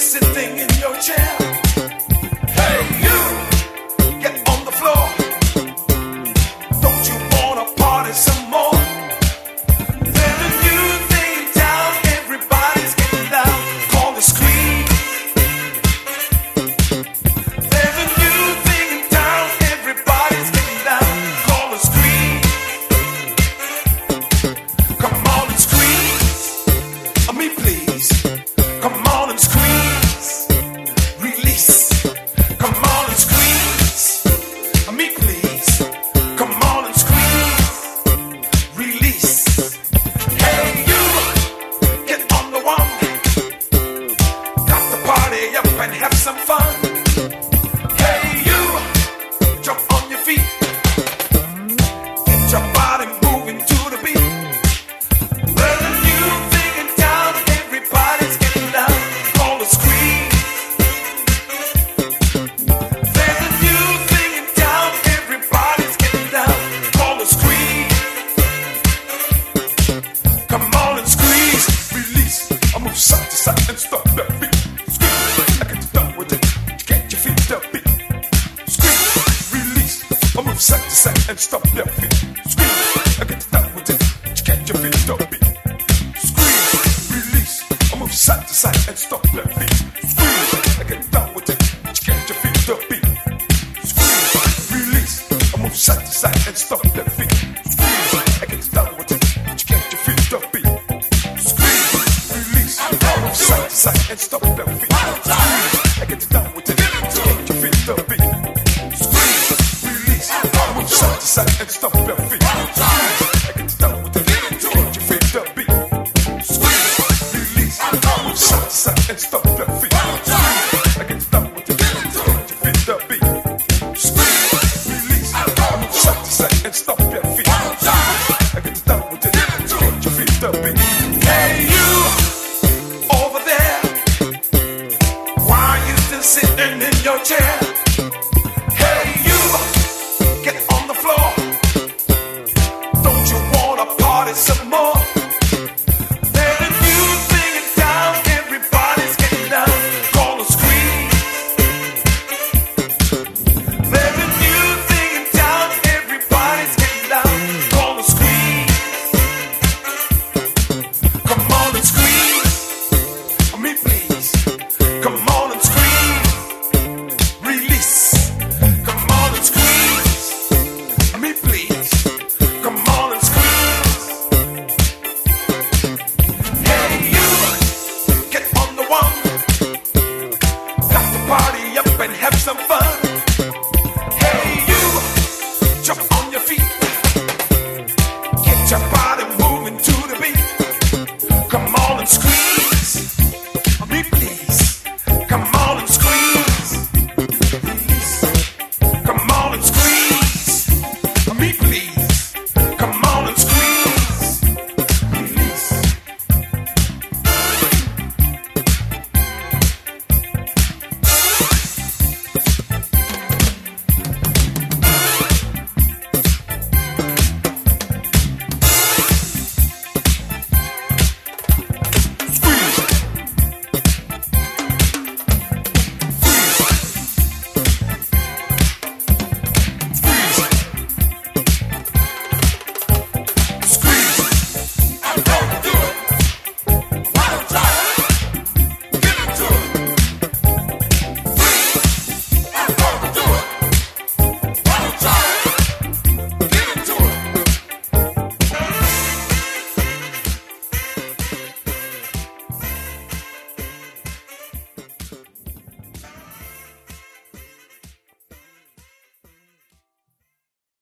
sit thing in your chair. play up and have some fun. Side to side and stomp your feet. Squeeze, I get down with it. You can't your feet the beat. Squeeze, release. I move side to side and stomp your feet. Squeeze, I get down with it. You can't your feet the beat. Squeeze, release. I move side to side and stomp your feet. Squeeze, I get down with it. You can't your feet the beat. Squeeze, release. I move side to side and stomp your. sitting in your chair.